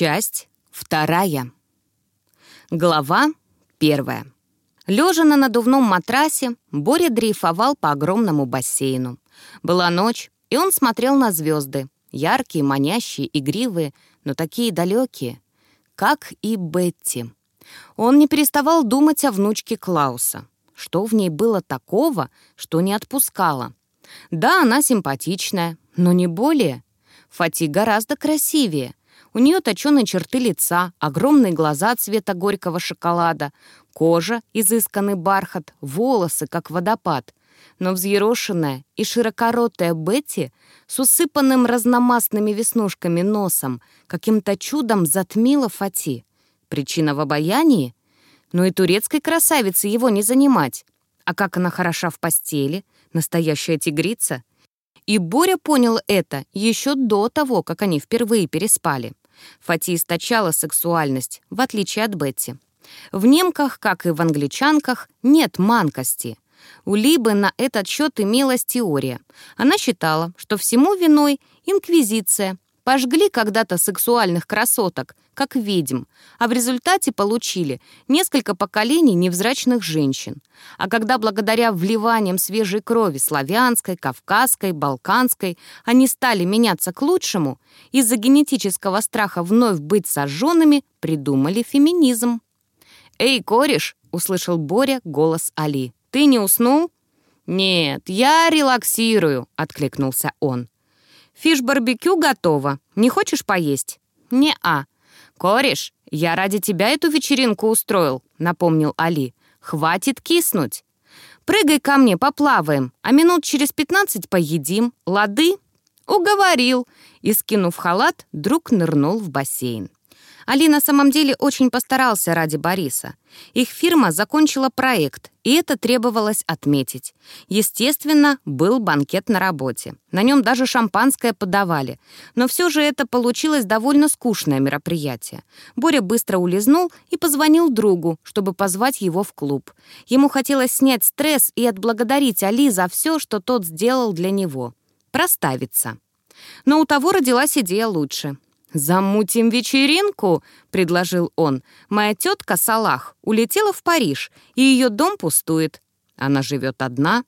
Часть вторая. Глава первая. Лежа на надувном матрасе, Боря дрейфовал по огромному бассейну. Была ночь, и он смотрел на звезды, яркие, манящие, игривые, но такие далекие, как и Бетти. Он не переставал думать о внучке Клауса. Что в ней было такого, что не отпускало? Да, она симпатичная, но не более. Фати гораздо красивее. У нее точеные черты лица, огромные глаза цвета горького шоколада, кожа, изысканный бархат, волосы, как водопад. Но взъерошенная и широкоротая Бетти с усыпанным разномастными веснушками носом каким-то чудом затмила Фати. Причина в обаянии? Но и турецкой красавице его не занимать. А как она хороша в постели, настоящая тигрица. И Боря понял это еще до того, как они впервые переспали. Фати источала сексуальность, в отличие от Бетти. В немках, как и в англичанках, нет манкости. У Либы на этот счет имелась теория. Она считала, что всему виной инквизиция, Пожгли когда-то сексуальных красоток, как ведьм, а в результате получили несколько поколений невзрачных женщин. А когда благодаря вливаниям свежей крови славянской, кавказской, балканской они стали меняться к лучшему, из-за генетического страха вновь быть сожженными придумали феминизм. «Эй, кореш!» — услышал Боря голос Али. «Ты не уснул?» «Нет, я релаксирую», — откликнулся он. Фиш-барбекю готово. Не хочешь поесть?» «Не-а». «Кореш, я ради тебя эту вечеринку устроил», — напомнил Али. «Хватит киснуть. Прыгай ко мне, поплаваем, а минут через пятнадцать поедим. Лады?» «Уговорил». И, скинув халат, друг нырнул в бассейн. Али на самом деле очень постарался ради Бориса. Их фирма закончила проект, и это требовалось отметить. Естественно, был банкет на работе. На нем даже шампанское подавали. Но все же это получилось довольно скучное мероприятие. Боря быстро улизнул и позвонил другу, чтобы позвать его в клуб. Ему хотелось снять стресс и отблагодарить Али за все, что тот сделал для него. Проставиться. Но у того родилась идея лучше. «Замутим вечеринку», — предложил он. «Моя тетка Салах улетела в Париж, и ее дом пустует. Она живет одна.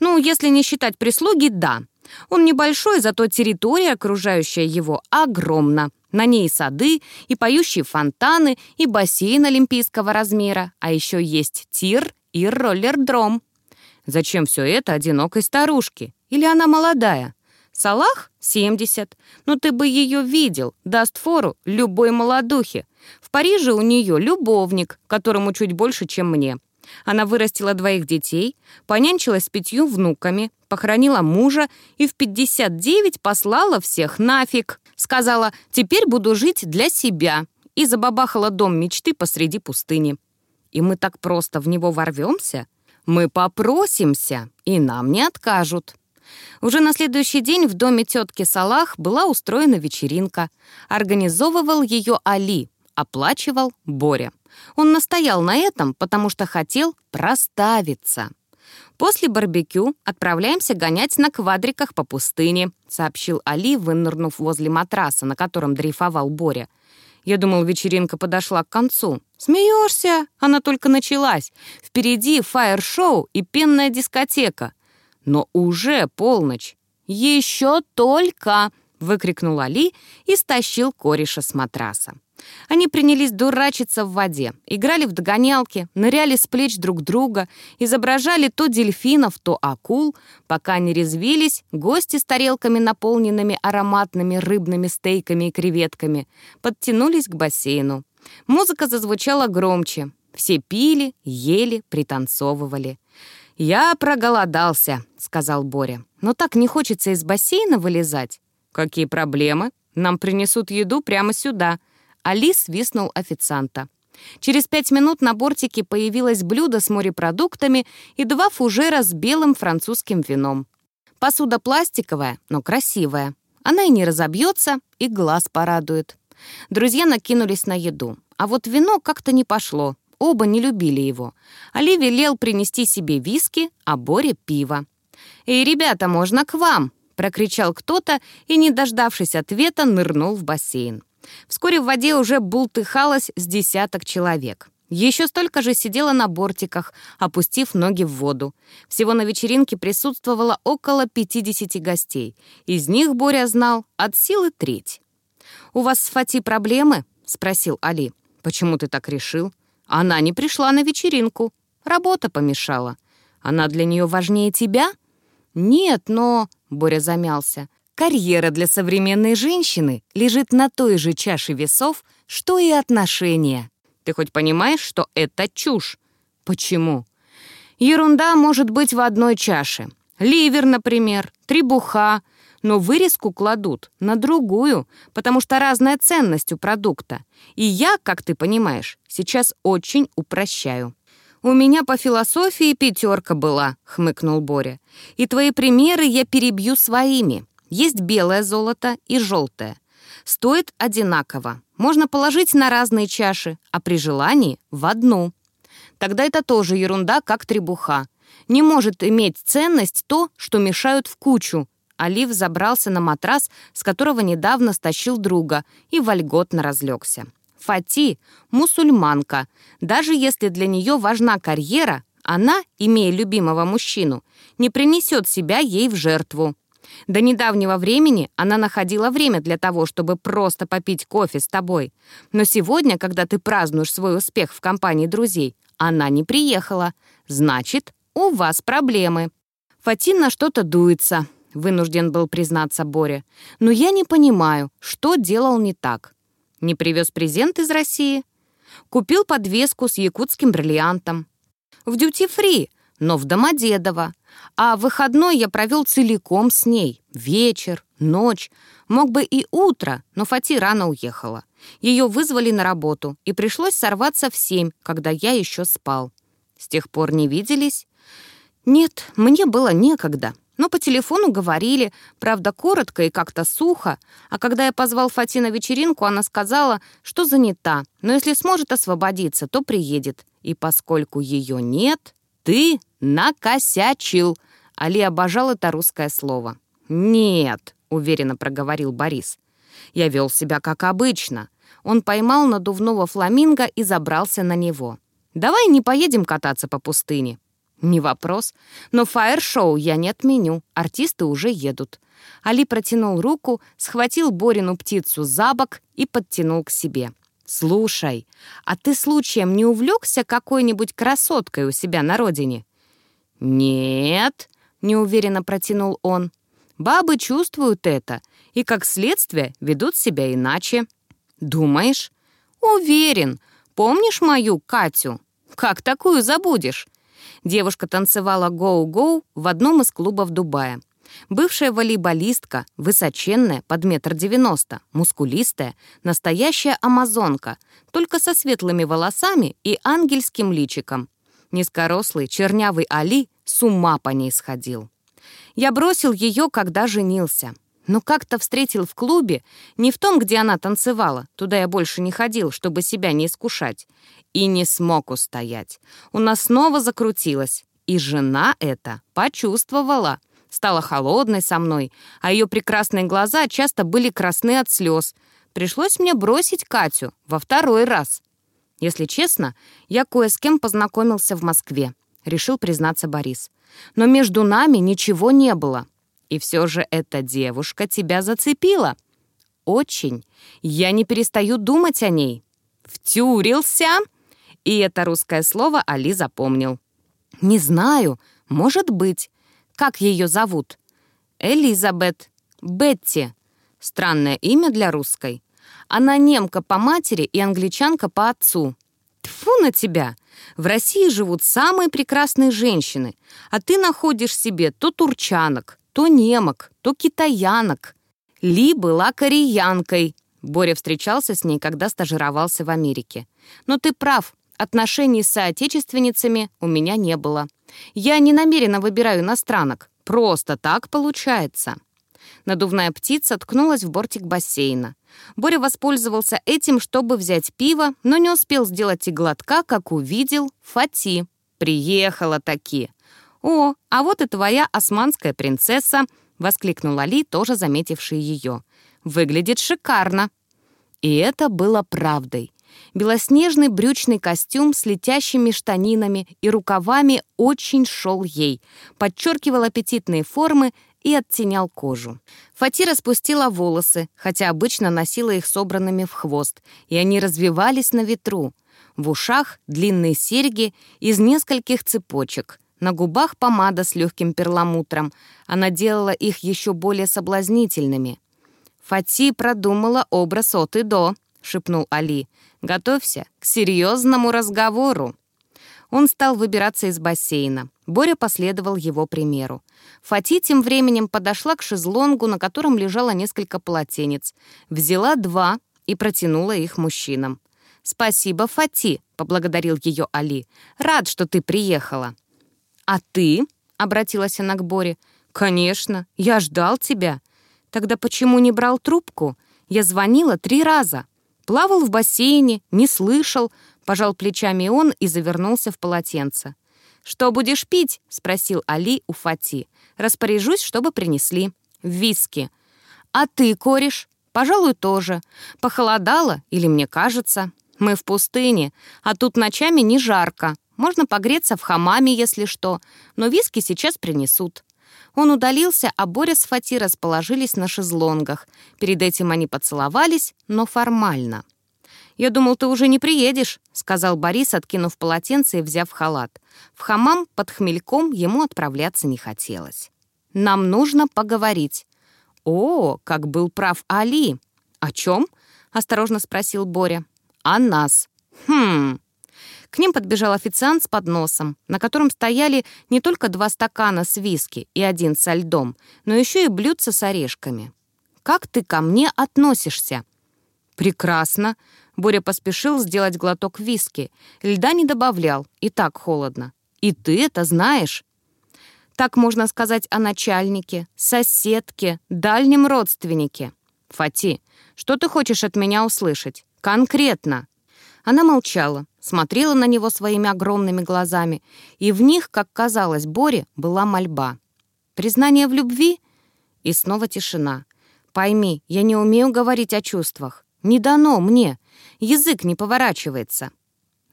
Ну, если не считать прислуги, да. Он небольшой, зато территория, окружающая его, огромна. На ней сады, и поющие фонтаны, и бассейн олимпийского размера, а еще есть тир и роллердром. Зачем все это одинокой старушке? Или она молодая? Салах — 70. Но ты бы ее видел, даст фору любой молодухе. В Париже у нее любовник, которому чуть больше, чем мне. Она вырастила двоих детей, понянчилась с пятью внуками, похоронила мужа и в 59 послала всех нафиг. Сказала, теперь буду жить для себя. И забабахала дом мечты посреди пустыни. И мы так просто в него ворвемся? Мы попросимся, и нам не откажут. Уже на следующий день в доме тетки Салах была устроена вечеринка. Организовывал ее Али, оплачивал Боря. Он настоял на этом, потому что хотел проставиться. «После барбекю отправляемся гонять на квадриках по пустыне», сообщил Али, вынырнув возле матраса, на котором дрейфовал Боря. Я думал, вечеринка подошла к концу. Смеешься? Она только началась. Впереди фаер-шоу и пенная дискотека. Но уже полночь. «Еще только!» — выкрикнул Али и стащил кореша с матраса. Они принялись дурачиться в воде, играли в догонялки, ныряли с плеч друг друга, изображали то дельфинов, то акул. Пока не резвились, гости с тарелками, наполненными ароматными рыбными стейками и креветками, подтянулись к бассейну. Музыка зазвучала громче. Все пили, ели, пританцовывали. «Я проголодался», — сказал Боря. «Но так не хочется из бассейна вылезать». «Какие проблемы? Нам принесут еду прямо сюда». Али свистнул официанта. Через пять минут на бортике появилось блюдо с морепродуктами и два фужера с белым французским вином. Посуда пластиковая, но красивая. Она и не разобьется, и глаз порадует. Друзья накинулись на еду. А вот вино как-то не пошло. Оба не любили его. Али велел принести себе виски, а Боре — пиво. «Эй, ребята, можно к вам?» — прокричал кто-то и, не дождавшись ответа, нырнул в бассейн. Вскоре в воде уже бултыхалось с десяток человек. Еще столько же сидела на бортиках, опустив ноги в воду. Всего на вечеринке присутствовало около 50 гостей. Из них Боря знал от силы треть. «У вас с Фати проблемы?» — спросил Али. «Почему ты так решил?» «Она не пришла на вечеринку. Работа помешала. Она для нее важнее тебя?» «Нет, но...» — Боря замялся. «Карьера для современной женщины лежит на той же чаше весов, что и отношения». Ты хоть понимаешь, что это чушь? Почему? Ерунда может быть в одной чаше. Ливер, например, требуха, но вырезку кладут на другую, потому что разная ценность у продукта. И я, как ты понимаешь, сейчас очень упрощаю. «У меня по философии пятерка была», — хмыкнул Боря. «И твои примеры я перебью своими. Есть белое золото и желтое. Стоит одинаково. Можно положить на разные чаши, а при желании — в одну. Тогда это тоже ерунда, как требуха. Не может иметь ценность то, что мешают в кучу. Олив забрался на матрас, с которого недавно стащил друга, и вольготно разлегся. Фати — мусульманка. Даже если для нее важна карьера, она, имея любимого мужчину, не принесет себя ей в жертву. До недавнего времени она находила время для того, чтобы просто попить кофе с тобой. Но сегодня, когда ты празднуешь свой успех в компании друзей, она не приехала. Значит, у вас проблемы. Фатин на что-то дуется, вынужден был признаться Боря. Но я не понимаю, что делал не так. Не привез презент из России? Купил подвеску с якутским бриллиантом. В дьюти-фри, но в Домодедово. А выходной я провел целиком с ней. Вечер, ночь, мог бы и утро, но Фати рано уехала. Ее вызвали на работу, и пришлось сорваться в семь, когда я еще спал. С тех пор не виделись? Нет, мне было некогда. Но по телефону говорили, правда, коротко и как-то сухо. А когда я позвал Фати на вечеринку, она сказала, что занята, но если сможет освободиться, то приедет. И поскольку ее нет, ты накосячил. Али обожал это русское слово. «Нет», — уверенно проговорил Борис. «Я вел себя как обычно». Он поймал надувного фламинго и забрался на него. «Давай не поедем кататься по пустыне». «Не вопрос. Но фаер-шоу я не отменю. Артисты уже едут». Али протянул руку, схватил Борину птицу за бок и подтянул к себе. «Слушай, а ты случаем не увлекся какой-нибудь красоткой у себя на родине?» «Нет», — неуверенно протянул он. «Бабы чувствуют это и, как следствие, ведут себя иначе». «Думаешь?» «Уверен. Помнишь мою Катю? Как такую забудешь?» Девушка танцевала гоу-гоу в одном из клубов Дубая. Бывшая волейболистка, высоченная, под метр девяносто, мускулистая, настоящая амазонка, только со светлыми волосами и ангельским личиком. Низкорослый, чернявый Али с ума по ней сходил. Я бросил ее, когда женился. Но как-то встретил в клубе, не в том, где она танцевала, туда я больше не ходил, чтобы себя не искушать, и не смог устоять. У нас снова закрутилось, и жена это почувствовала — стала холодной со мной, а ее прекрасные глаза часто были красны от слез. Пришлось мне бросить Катю во второй раз. Если честно, я кое с кем познакомился в Москве, решил признаться Борис. Но между нами ничего не было. И все же эта девушка тебя зацепила. Очень. Я не перестаю думать о ней. Втюрился? И это русское слово Али запомнил. Не знаю, может быть. Как ее зовут? Элизабет. Бетти. Странное имя для русской. Она немка по матери и англичанка по отцу. Тфу на тебя! В России живут самые прекрасные женщины, а ты находишь себе то турчанок, то немок, то китаянок. Ли была кореянкой. Боря встречался с ней, когда стажировался в Америке. Но ты прав, отношений с соотечественницами у меня не было. Я не намеренно выбираю иностранок. Просто так получается». Надувная птица ткнулась в бортик бассейна. Боря воспользовался этим, чтобы взять пиво, но не успел сделать и глотка, как увидел Фати. Приехала таки. «О, а вот и твоя османская принцесса!» — воскликнула Ли, тоже заметивший ее. «Выглядит шикарно!» И это было правдой. Белоснежный брючный костюм с летящими штанинами и рукавами очень шел ей, подчеркивал аппетитные формы и оттенял кожу. Фати распустила волосы, хотя обычно носила их собранными в хвост, и они развивались на ветру. В ушах длинные серьги из нескольких цепочек. На губах помада с легким перламутром. Она делала их еще более соблазнительными. «Фати продумала образ от и до», — шепнул Али. «Готовься к серьезному разговору». Он стал выбираться из бассейна. Боря последовал его примеру. Фати тем временем подошла к шезлонгу, на котором лежало несколько полотенец. Взяла два и протянула их мужчинам. «Спасибо, Фати», — поблагодарил ее Али. «Рад, что ты приехала». «А ты?» — обратилась она к Боре. «Конечно, я ждал тебя. Тогда почему не брал трубку? Я звонила три раза. Плавал в бассейне, не слышал, Пожал плечами он и завернулся в полотенце. «Что будешь пить?» — спросил Али у Фати. «Распоряжусь, чтобы принесли. Виски». «А ты, кореш?» «Пожалуй, тоже. Похолодало, или мне кажется? Мы в пустыне, а тут ночами не жарко. Можно погреться в хамаме, если что, но виски сейчас принесут». Он удалился, а Боря с Фати расположились на шезлонгах. Перед этим они поцеловались, но формально. «Я думал, ты уже не приедешь», — сказал Борис, откинув полотенце и взяв халат. В хамам под хмельком ему отправляться не хотелось. «Нам нужно поговорить». «О, как был прав Али!» «О чем?» — осторожно спросил Боря. «О нас». «Хм...» К ним подбежал официант с подносом, на котором стояли не только два стакана с виски и один со льдом, но еще и блюдца с орешками. «Как ты ко мне относишься?» «Прекрасно», Боря поспешил сделать глоток виски. Льда не добавлял, и так холодно. И ты это знаешь. Так можно сказать о начальнике, соседке, дальнем родственнике. Фати, что ты хочешь от меня услышать? Конкретно. Она молчала, смотрела на него своими огромными глазами, и в них, как казалось Боре, была мольба. Признание в любви? И снова тишина. Пойми, я не умею говорить о чувствах. Не дано мне. Язык не поворачивается.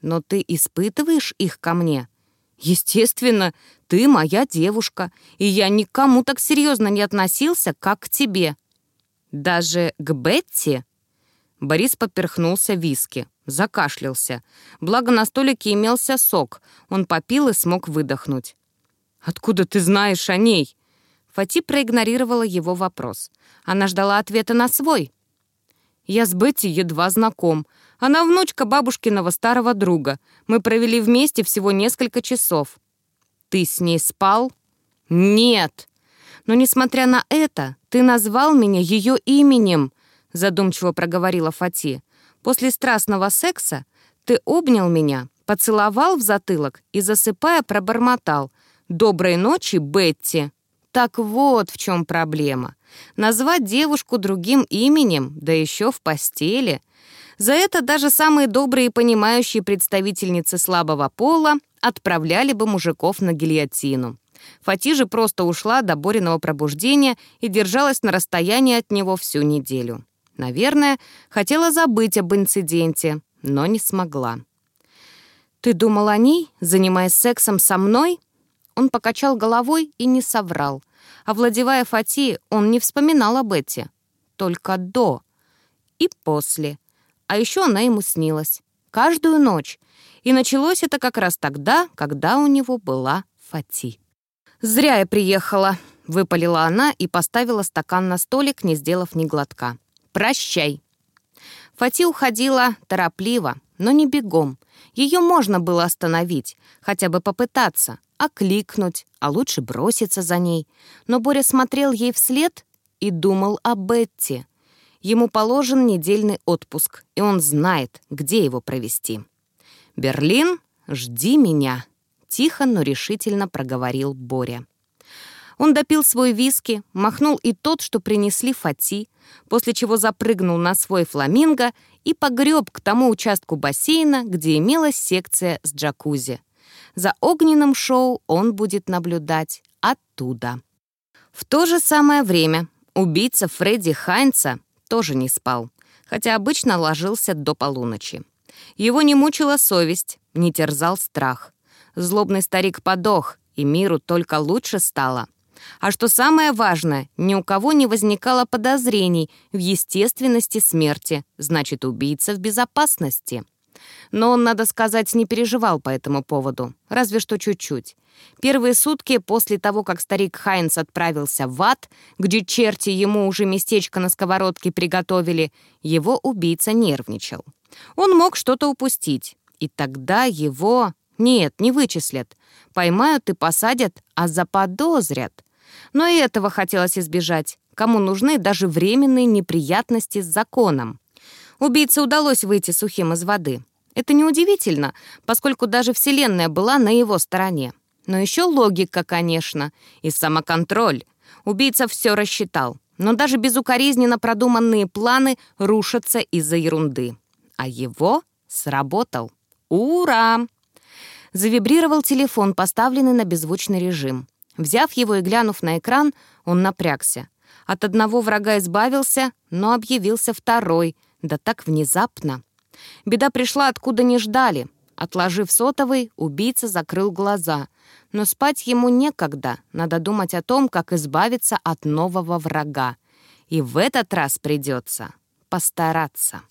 Но ты испытываешь их ко мне? Естественно, ты моя девушка, и я никому так серьезно не относился, как к тебе. Даже к Бетти? Борис поперхнулся виски, закашлялся. Благо на столике имелся сок. Он попил и смог выдохнуть. «Откуда ты знаешь о ней?» Фати проигнорировала его вопрос. Она ждала ответа на свой. Я с Бетти едва знаком. Она внучка бабушкиного старого друга. Мы провели вместе всего несколько часов. Ты с ней спал? Нет. Но, несмотря на это, ты назвал меня ее именем, задумчиво проговорила Фати. После страстного секса ты обнял меня, поцеловал в затылок и, засыпая, пробормотал «Доброй ночи, Бетти». Так вот в чем проблема. Назвать девушку другим именем, да еще в постели. За это даже самые добрые и понимающие представительницы слабого пола отправляли бы мужиков на гильотину. Фати же просто ушла до Бориного пробуждения и держалась на расстоянии от него всю неделю. Наверное, хотела забыть об инциденте, но не смогла. «Ты думал о ней, занимаясь сексом со мной?» Он покачал головой и не соврал. Овладевая Фати, он не вспоминал об Эти. Только до и после. А еще она ему снилась. Каждую ночь. И началось это как раз тогда, когда у него была Фати. «Зря я приехала», — выпалила она и поставила стакан на столик, не сделав ни глотка. «Прощай». Фати уходила торопливо, но не бегом. Ее можно было остановить, хотя бы попытаться окликнуть, а лучше броситься за ней. Но Боря смотрел ей вслед и думал о Бетти. Ему положен недельный отпуск, и он знает, где его провести. «Берлин, жди меня», — тихо, но решительно проговорил Боря. Он допил свой виски, махнул и тот, что принесли Фати, после чего запрыгнул на свой фламинго и погреб к тому участку бассейна, где имелась секция с джакузи. За огненным шоу он будет наблюдать оттуда. В то же самое время убийца Фредди Хайнца тоже не спал. хотя обычно ложился до полуночи. Его не мучила совесть, не терзал страх. Злобный старик подох, и миру только лучше стало. А что самое важное, ни у кого не возникало подозрений в естественности смерти, значит, убийца в безопасности. Но он, надо сказать, не переживал по этому поводу, разве что чуть-чуть. Первые сутки после того, как старик Хайнс отправился в ад, где черти ему уже местечко на сковородке приготовили, его убийца нервничал. Он мог что-то упустить, и тогда его... Нет, не вычислят. Поймают и посадят, а заподозрят. Но и этого хотелось избежать. Кому нужны даже временные неприятности с законом. Убийце удалось выйти сухим из воды. Это неудивительно, поскольку даже Вселенная была на его стороне. Но еще логика, конечно, и самоконтроль. Убийца все рассчитал, но даже безукоризненно продуманные планы рушатся из-за ерунды. А его сработал. Ура! Завибрировал телефон, поставленный на беззвучный режим. Взяв его и глянув на экран, он напрягся. От одного врага избавился, но объявился второй, да так внезапно. Беда пришла, откуда не ждали. Отложив сотовый, убийца закрыл глаза. Но спать ему некогда, надо думать о том, как избавиться от нового врага. И в этот раз придется постараться.